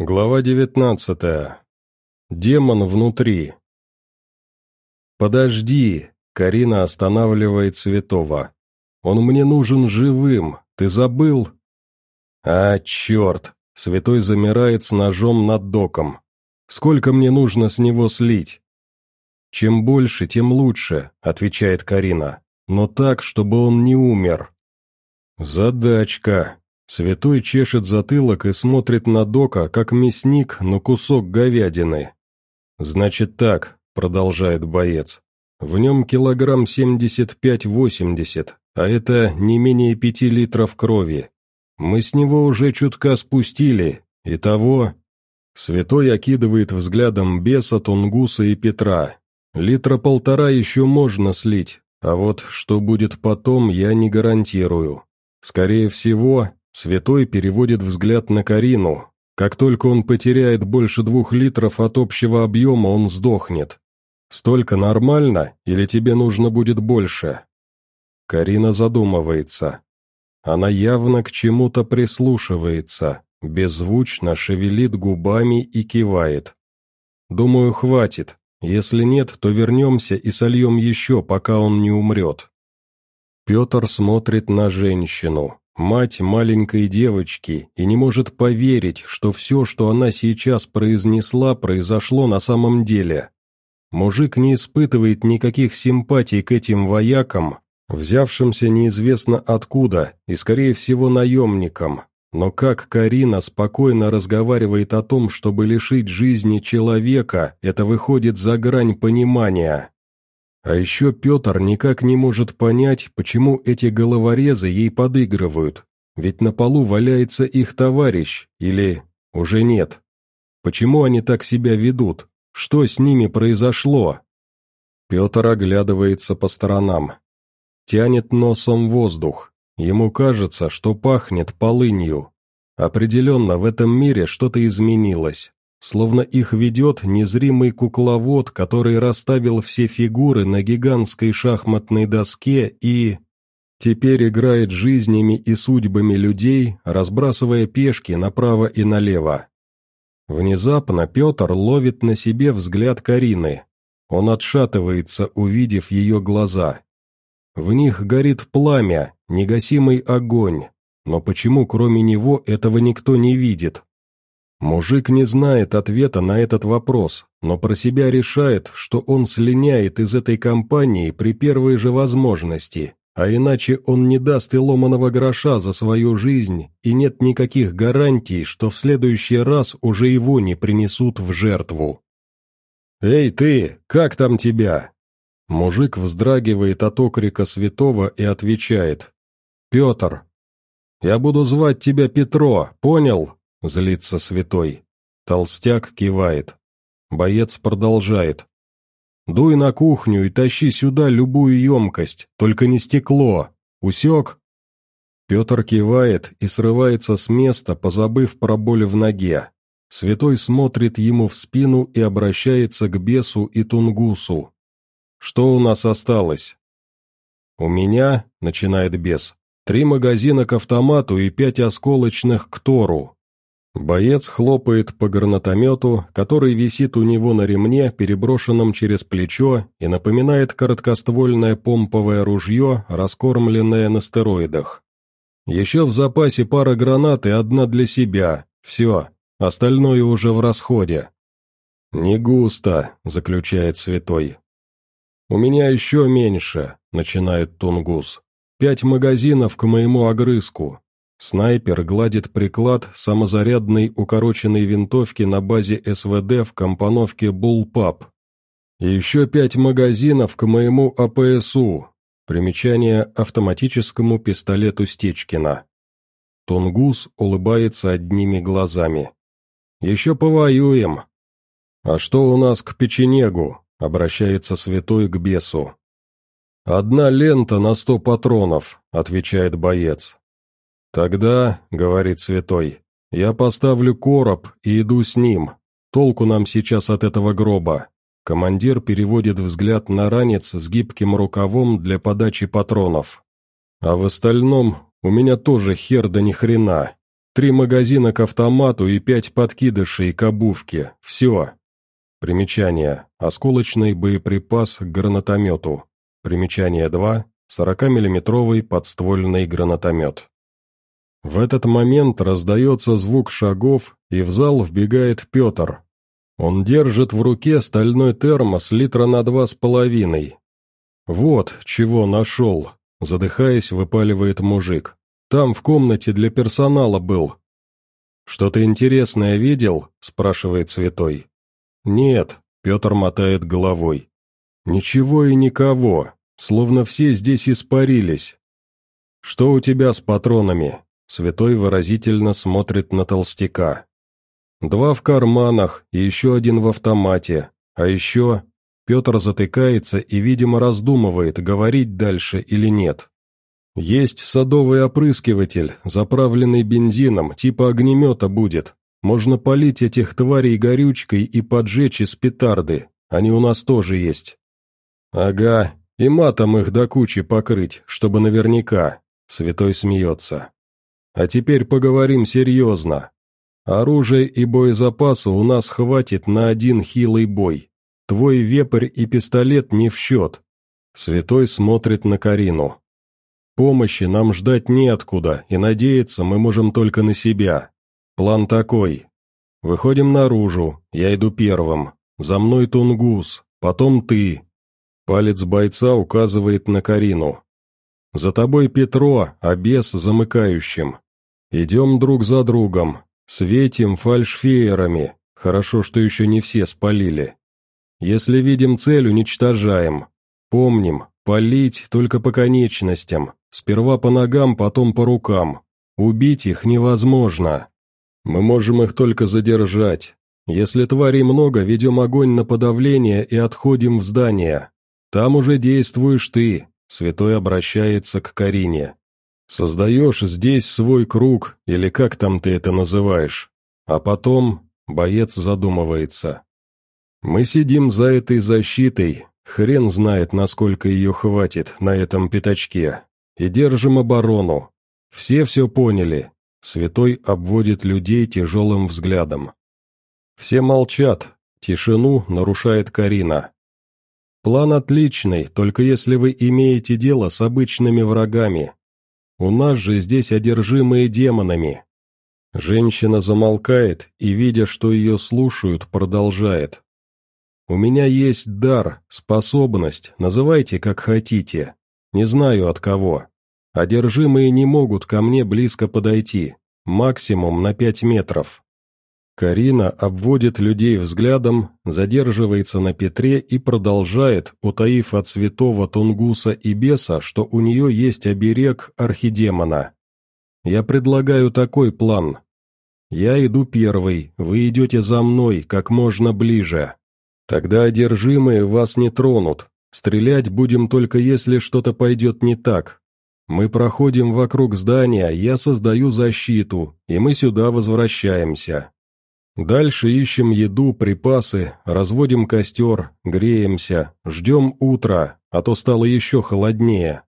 Глава девятнадцатая. Демон внутри. «Подожди!» — Карина останавливает Светова. «Он мне нужен живым, ты забыл?» «А, черт!» — Святой замирает с ножом над доком. «Сколько мне нужно с него слить?» «Чем больше, тем лучше», — отвечает Карина. «Но так, чтобы он не умер». «Задачка», Святой чешет затылок и смотрит на Дока, как мясник на кусок говядины. «Значит так», — продолжает боец, — «в нем килограмм семьдесят пять-восемьдесят, а это не менее пяти литров крови. Мы с него уже чутка спустили, и того...» Святой окидывает взглядом беса, Тунгуса и Петра. «Литра полтора еще можно слить, а вот что будет потом, я не гарантирую. Скорее всего, Святой переводит взгляд на Карину. Как только он потеряет больше двух литров от общего объема, он сдохнет. Столько нормально, или тебе нужно будет больше? Карина задумывается. Она явно к чему-то прислушивается, беззвучно шевелит губами и кивает. Думаю, хватит. Если нет, то вернемся и сольем еще, пока он не умрет. Петр смотрит на женщину мать маленькой девочки, и не может поверить, что все, что она сейчас произнесла, произошло на самом деле. Мужик не испытывает никаких симпатий к этим воякам, взявшимся неизвестно откуда, и, скорее всего, наемникам. Но как Карина спокойно разговаривает о том, чтобы лишить жизни человека, это выходит за грань понимания. А еще Петр никак не может понять, почему эти головорезы ей подыгрывают, ведь на полу валяется их товарищ, или уже нет. Почему они так себя ведут? Что с ними произошло? Петр оглядывается по сторонам. Тянет носом воздух. Ему кажется, что пахнет полынью. Определенно, в этом мире что-то изменилось словно их ведет незримый кукловод, который расставил все фигуры на гигантской шахматной доске и... Теперь играет жизнями и судьбами людей, разбрасывая пешки направо и налево. Внезапно Петр ловит на себе взгляд Карины. Он отшатывается, увидев ее глаза. В них горит пламя, негасимый огонь, но почему кроме него этого никто не видит? Мужик не знает ответа на этот вопрос, но про себя решает, что он слиняет из этой компании при первой же возможности, а иначе он не даст и ломаного гроша за свою жизнь, и нет никаких гарантий, что в следующий раз уже его не принесут в жертву. «Эй ты, как там тебя?» Мужик вздрагивает от окрика святого и отвечает. «Петр, я буду звать тебя Петро, понял?» — злится святой. Толстяк кивает. Боец продолжает. «Дуй на кухню и тащи сюда любую емкость, только не стекло. Усек?» Петр кивает и срывается с места, позабыв про боль в ноге. Святой смотрит ему в спину и обращается к бесу и тунгусу. «Что у нас осталось?» «У меня», — начинает бес, — «три магазина к автомату и пять осколочных к тору. Боец хлопает по гранатомету, который висит у него на ремне, переброшенном через плечо, и напоминает короткоствольное помповое ружье, раскормленное на стероидах. Еще в запасе пара гранат и одна для себя. Все, остальное уже в расходе. «Не густо», — заключает Святой. «У меня еще меньше», — начинает Тунгус. «Пять магазинов к моему огрызку. Снайпер гладит приклад самозарядной укороченной винтовки на базе СВД в компоновке «Буллпап». еще пять магазинов к моему АПСУ. Примечание автоматическому пистолету Стечкина. Тунгус улыбается одними глазами. «Еще повоюем». «А что у нас к печенегу?» — обращается святой к бесу. «Одна лента на сто патронов», — отвечает боец. «Тогда, — говорит святой, — я поставлю короб и иду с ним. Толку нам сейчас от этого гроба». Командир переводит взгляд на ранец с гибким рукавом для подачи патронов. «А в остальном у меня тоже хер да ни хрена. три магазина к автомату и пять подкидышей к обувке. Все. Примечание. Осколочный боеприпас к гранатомету. Примечание 2. 40-миллиметровый подствольный гранатомет. В этот момент раздается звук шагов, и в зал вбегает Петр. Он держит в руке стальной термос литра на два с половиной. «Вот, чего нашел», — задыхаясь, выпаливает мужик. «Там в комнате для персонала был». «Что-то интересное видел?» — спрашивает Святой. «Нет», — Петр мотает головой. «Ничего и никого, словно все здесь испарились. Что у тебя с патронами?» Святой выразительно смотрит на толстяка. Два в карманах и еще один в автомате. А еще... Петр затыкается и, видимо, раздумывает, говорить дальше или нет. Есть садовый опрыскиватель, заправленный бензином, типа огнемета будет. Можно полить этих тварей горючкой и поджечь из петарды. Они у нас тоже есть. Ага, и матом их до кучи покрыть, чтобы наверняка. Святой смеется. А теперь поговорим серьезно. Оружия и боезапаса у нас хватит на один хилый бой. Твой вепрь и пистолет не в счет. Святой смотрит на Карину. Помощи нам ждать неоткуда, и надеяться мы можем только на себя. План такой. Выходим наружу, я иду первым. За мной Тунгус, потом ты. Палец бойца указывает на Карину. За тобой Петро, а бес замыкающим. Идем друг за другом, светим фальшфеерами, хорошо, что еще не все спалили. Если видим цель, уничтожаем. Помним, палить только по конечностям, сперва по ногам, потом по рукам. Убить их невозможно. Мы можем их только задержать. Если тварей много, ведем огонь на подавление и отходим в здание. Там уже действуешь ты, святой обращается к Карине. Создаешь здесь свой круг, или как там ты это называешь, а потом боец задумывается. Мы сидим за этой защитой, хрен знает, насколько ее хватит на этом пятачке, и держим оборону. Все все поняли. Святой обводит людей тяжелым взглядом. Все молчат, тишину нарушает Карина. План отличный, только если вы имеете дело с обычными врагами, у нас же здесь одержимые демонами». Женщина замолкает и, видя, что ее слушают, продолжает. «У меня есть дар, способность, называйте как хотите. Не знаю от кого. Одержимые не могут ко мне близко подойти, максимум на пять метров. Карина обводит людей взглядом, задерживается на Петре и продолжает, утаив от святого Тунгуса и беса, что у нее есть оберег архидемона. «Я предлагаю такой план. Я иду первый, вы идете за мной, как можно ближе. Тогда одержимые вас не тронут, стрелять будем только если что-то пойдет не так. Мы проходим вокруг здания, я создаю защиту, и мы сюда возвращаемся». Дальше ищем еду, припасы, разводим костер, греемся, ждем утра, а то стало еще холоднее.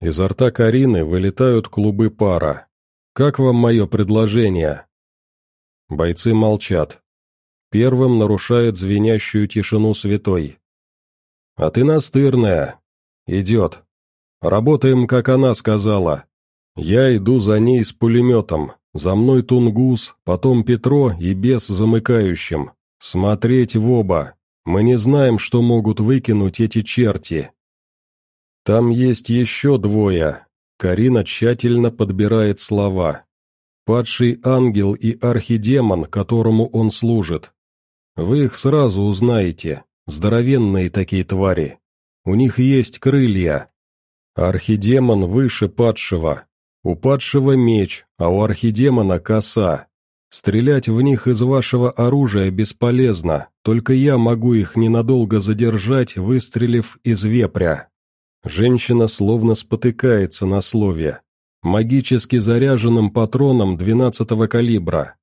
Изо рта Карины вылетают клубы пара. «Как вам мое предложение?» Бойцы молчат. Первым нарушает звенящую тишину святой. «А ты настырная. Идет. Работаем, как она сказала. Я иду за ней с пулеметом, за мной Тунгус, потом Петро и бес замыкающим. Смотреть в оба. Мы не знаем, что могут выкинуть эти черти. Там есть еще двое. Карина тщательно подбирает слова. Падший ангел и архидемон, которому он служит. Вы их сразу узнаете. Здоровенные такие твари. У них есть крылья. Архидемон выше падшего, у падшего меч, а у архидемона коса. Стрелять в них из вашего оружия бесполезно, только я могу их ненадолго задержать, выстрелив из вепря». Женщина словно спотыкается на слове. Магически заряженным патроном двенадцатого калибра.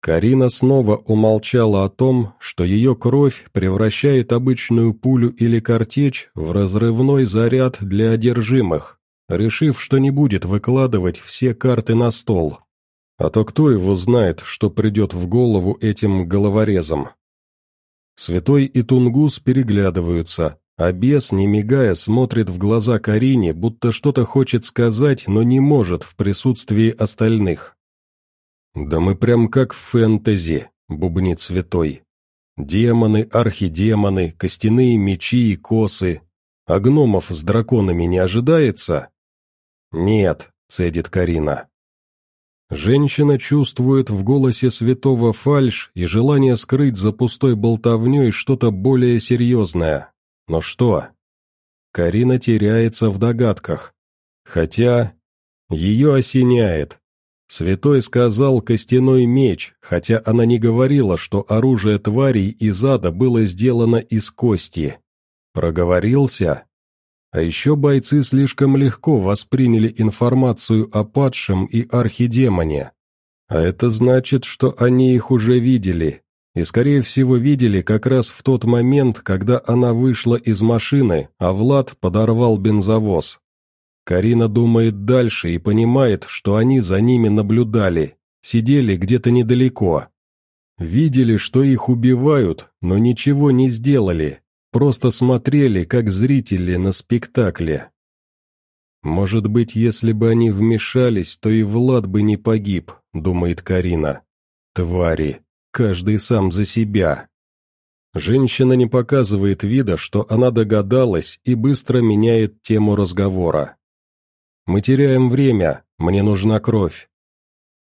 Карина снова умолчала о том, что ее кровь превращает обычную пулю или картечь в разрывной заряд для одержимых решив, что не будет выкладывать все карты на стол. А то кто его знает, что придет в голову этим головорезом? Святой и Тунгус переглядываются, а бес, не мигая, смотрит в глаза Карине, будто что-то хочет сказать, но не может в присутствии остальных. «Да мы прям как в фэнтези», — бубнит святой. «Демоны, архидемоны, костяные мечи и косы. А гномов с драконами не ожидается?» «Нет», — цедит Карина. Женщина чувствует в голосе святого фальшь и желание скрыть за пустой болтовней что-то более серьезное. Но что? Карина теряется в догадках. Хотя... Ее осеняет. Святой сказал «костяной меч», хотя она не говорила, что оружие тварей из ада было сделано из кости. Проговорился? А еще бойцы слишком легко восприняли информацию о падшем и архидемоне. А это значит, что они их уже видели. И, скорее всего, видели как раз в тот момент, когда она вышла из машины, а Влад подорвал бензовоз. Карина думает дальше и понимает, что они за ними наблюдали, сидели где-то недалеко. Видели, что их убивают, но ничего не сделали, Просто смотрели, как зрители на спектакле. «Может быть, если бы они вмешались, то и Влад бы не погиб», — думает Карина. «Твари, каждый сам за себя». Женщина не показывает вида, что она догадалась и быстро меняет тему разговора. «Мы теряем время, мне нужна кровь».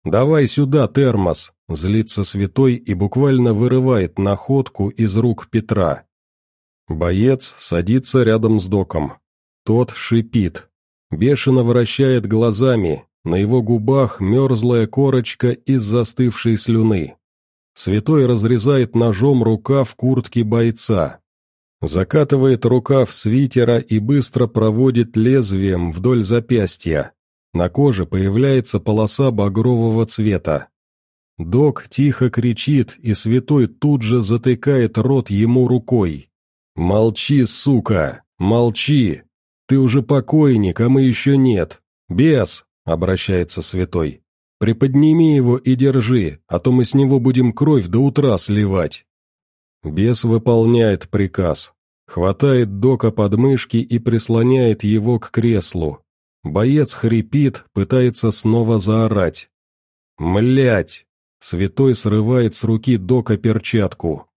«Давай сюда термос», — злится святой и буквально вырывает находку из рук Петра. Боец садится рядом с доком. Тот шипит. Бешено вращает глазами, на его губах мерзлая корочка из застывшей слюны. Святой разрезает ножом рукав куртки бойца. Закатывает рукав свитера и быстро проводит лезвием вдоль запястья. На коже появляется полоса багрового цвета. Док тихо кричит, и святой тут же затыкает рот ему рукой. «Молчи, сука! Молчи! Ты уже покойник, а мы еще нет! Бес!» — обращается святой. «Приподними его и держи, а то мы с него будем кровь до утра сливать!» Бес выполняет приказ. Хватает Дока под мышки и прислоняет его к креслу. Боец хрипит, пытается снова заорать. «Млять!» Святой срывает с руки Дока перчатку.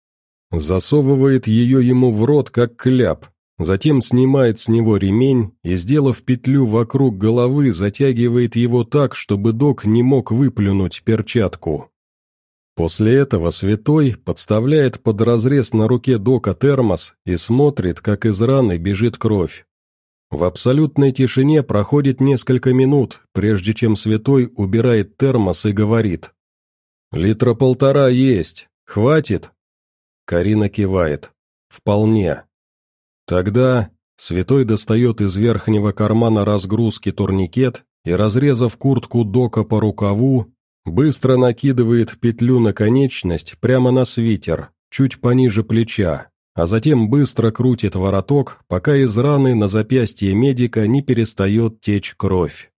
Засовывает ее ему в рот, как кляп, затем снимает с него ремень и, сделав петлю вокруг головы, затягивает его так, чтобы док не мог выплюнуть перчатку. После этого святой подставляет под разрез на руке дока термос и смотрит, как из раны бежит кровь. В абсолютной тишине проходит несколько минут, прежде чем святой убирает термос и говорит. «Литра полтора есть. Хватит?» Карина кивает. «Вполне». Тогда святой достает из верхнего кармана разгрузки турникет и, разрезав куртку дока по рукаву, быстро накидывает петлю на конечность прямо на свитер, чуть пониже плеча, а затем быстро крутит вороток, пока из раны на запястье медика не перестает течь кровь.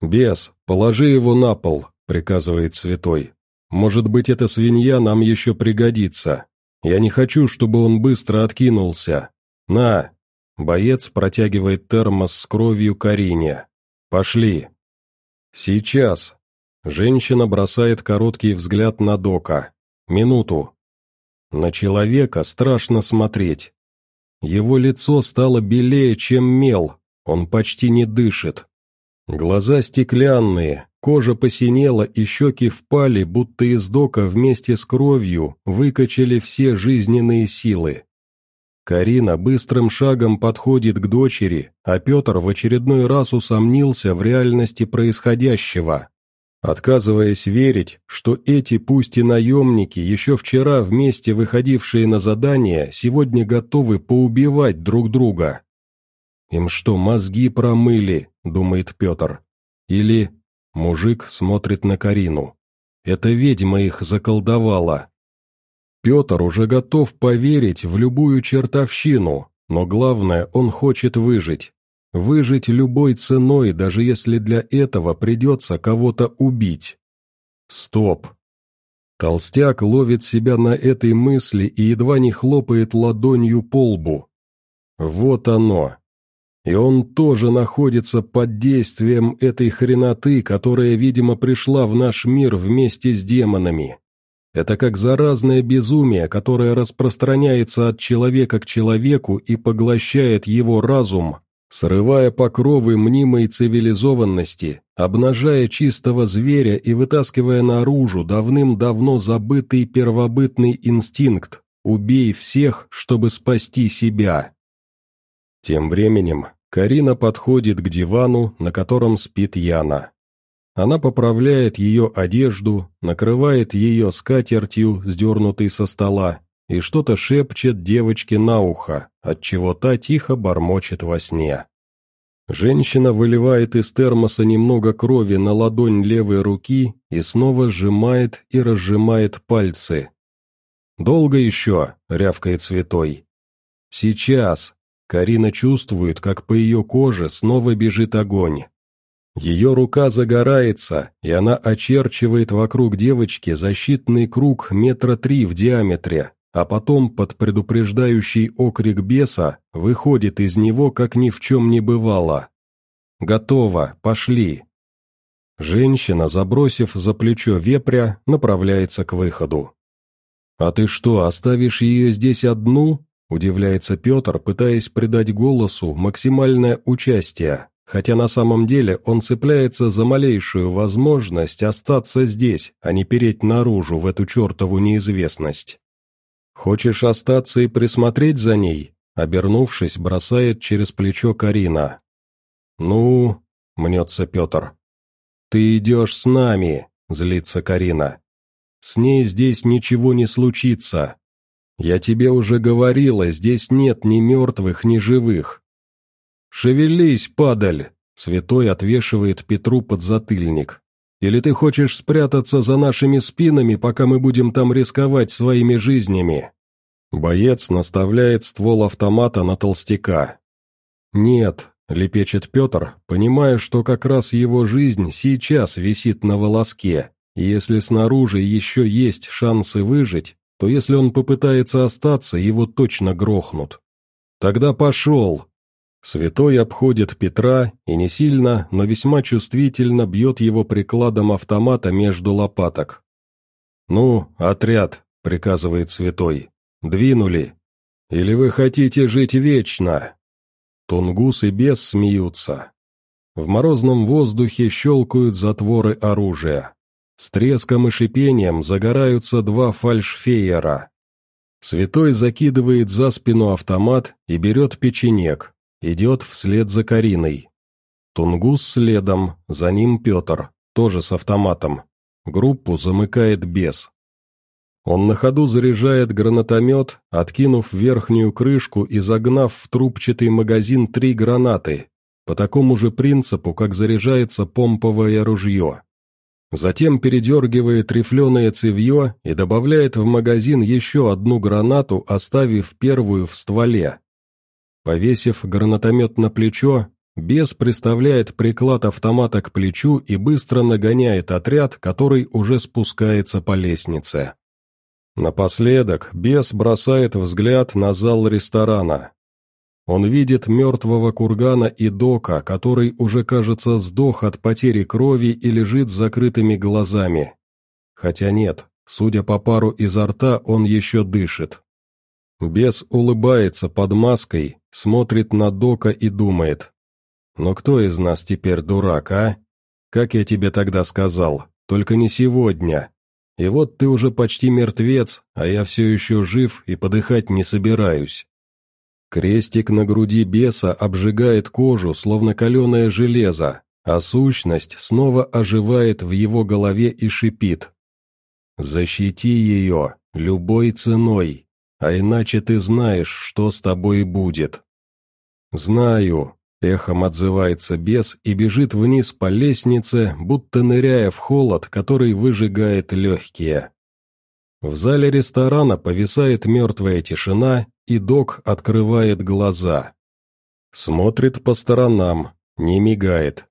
«Бес, положи его на пол», — приказывает святой. «Может быть, эта свинья нам еще пригодится». Я не хочу, чтобы он быстро откинулся. На!» Боец протягивает термос с кровью Карине. «Пошли!» «Сейчас!» Женщина бросает короткий взгляд на Дока. «Минуту!» На человека страшно смотреть. Его лицо стало белее, чем мел, он почти не дышит. Глаза стеклянные, Кожа посинела и щеки впали, будто из дока вместе с кровью выкачали все жизненные силы. Карина быстрым шагом подходит к дочери, а Петр в очередной раз усомнился в реальности происходящего, отказываясь верить, что эти пусть и наемники, еще вчера вместе выходившие на задание, сегодня готовы поубивать друг друга. «Им что, мозги промыли?» — думает Петр. «Или Мужик смотрит на Карину. Это ведьма их заколдовала. Петр уже готов поверить в любую чертовщину, но главное, он хочет выжить. Выжить любой ценой, даже если для этого придется кого-то убить. Стоп. Толстяк ловит себя на этой мысли и едва не хлопает ладонью по лбу. Вот оно. И он тоже находится под действием этой хреноты, которая, видимо, пришла в наш мир вместе с демонами. Это как заразное безумие, которое распространяется от человека к человеку и поглощает его разум, срывая покровы мнимой цивилизованности, обнажая чистого зверя и вытаскивая наружу давным-давно забытый первобытный инстинкт «убей всех, чтобы спасти себя». Тем временем Карина подходит к дивану, на котором спит Яна. Она поправляет ее одежду, накрывает ее скатертью, сдернутой со стола, и что-то шепчет девочке на ухо, отчего та тихо бормочет во сне. Женщина выливает из термоса немного крови на ладонь левой руки и снова сжимает и разжимает пальцы. «Долго еще?» — рявкает святой. «Сейчас!» Карина чувствует, как по ее коже снова бежит огонь. Ее рука загорается, и она очерчивает вокруг девочки защитный круг метра три в диаметре, а потом под предупреждающий окрик беса выходит из него, как ни в чем не бывало. «Готово, пошли!» Женщина, забросив за плечо вепря, направляется к выходу. «А ты что, оставишь ее здесь одну?» – удивляется Петр, пытаясь придать голосу максимальное участие хотя на самом деле он цепляется за малейшую возможность остаться здесь, а не переть наружу в эту чертову неизвестность. «Хочешь остаться и присмотреть за ней?» Обернувшись, бросает через плечо Карина. «Ну...» — мнется Петр. «Ты идешь с нами», — злится Карина. «С ней здесь ничего не случится. Я тебе уже говорила, здесь нет ни мертвых, ни живых. «Шевелись, падаль!» — святой отвешивает Петру подзатыльник. «Или ты хочешь спрятаться за нашими спинами, пока мы будем там рисковать своими жизнями?» Боец наставляет ствол автомата на толстяка. «Нет», — лепечет Петр, понимая, что как раз его жизнь сейчас висит на волоске, и если снаружи еще есть шансы выжить, то если он попытается остаться, его точно грохнут. «Тогда пошел!» Святой обходит Петра и не сильно, но весьма чувствительно бьет его прикладом автомата между лопаток. «Ну, отряд», — приказывает святой, — «двинули. Или вы хотите жить вечно?» Тунгус и бес смеются. В морозном воздухе щелкают затворы оружия. С треском и шипением загораются два фальшфейера. Святой закидывает за спину автомат и берет печенек, Идет вслед за Кариной. Тунгус следом, за ним Петр, тоже с автоматом. Группу замыкает бес. Он на ходу заряжает гранатомет, откинув верхнюю крышку и загнав в трубчатый магазин три гранаты, по такому же принципу, как заряжается помповое ружье. Затем передергивает рифленое цевье и добавляет в магазин еще одну гранату, оставив первую в стволе. Повесив гранатомет на плечо, бес приставляет приклад автомата к плечу и быстро нагоняет отряд, который уже спускается по лестнице. Напоследок бес бросает взгляд на зал ресторана. Он видит мертвого кургана и дока, который уже, кажется, сдох от потери крови и лежит с закрытыми глазами. Хотя нет, судя по пару изо рта, он еще дышит. Бес улыбается под маской, смотрит на Дока и думает. «Но кто из нас теперь дурак, а? Как я тебе тогда сказал, только не сегодня. И вот ты уже почти мертвец, а я все еще жив и подыхать не собираюсь». Крестик на груди беса обжигает кожу, словно каленое железо, а сущность снова оживает в его голове и шипит. «Защити ее любой ценой, а иначе ты знаешь, что с тобой будет». «Знаю», — эхом отзывается бес и бежит вниз по лестнице, будто ныряя в холод, который выжигает легкие. В зале ресторана повисает мертвая тишина, и док открывает глаза. Смотрит по сторонам, не мигает.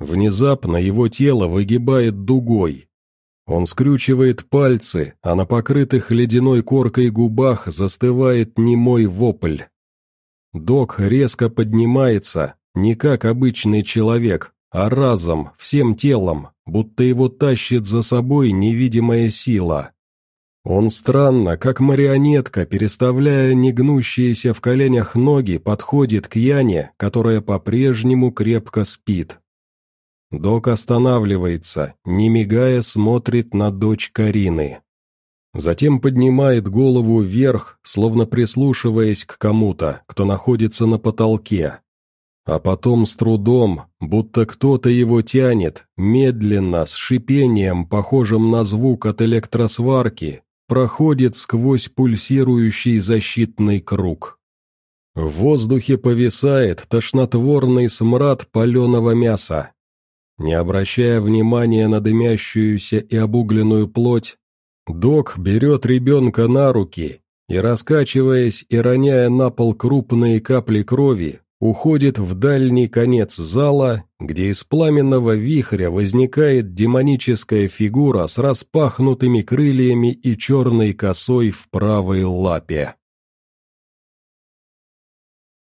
Внезапно его тело выгибает дугой. Он скрючивает пальцы, а на покрытых ледяной коркой губах застывает немой вопль. Док резко поднимается, не как обычный человек, а разом, всем телом, будто его тащит за собой невидимая сила. Он странно, как марионетка, переставляя негнущиеся в коленях ноги, подходит к Яне, которая по-прежнему крепко спит. Док останавливается, не мигая смотрит на дочь Карины. Затем поднимает голову вверх, словно прислушиваясь к кому-то, кто находится на потолке. А потом с трудом, будто кто-то его тянет, медленно, с шипением, похожим на звук от электросварки, проходит сквозь пульсирующий защитный круг. В воздухе повисает тошнотворный смрад паленого мяса. Не обращая внимания на дымящуюся и обугленную плоть, док берет ребенка на руки и, раскачиваясь и роняя на пол крупные капли крови, уходит в дальний конец зала, где из пламенного вихря возникает демоническая фигура с распахнутыми крыльями и черной косой в правой лапе.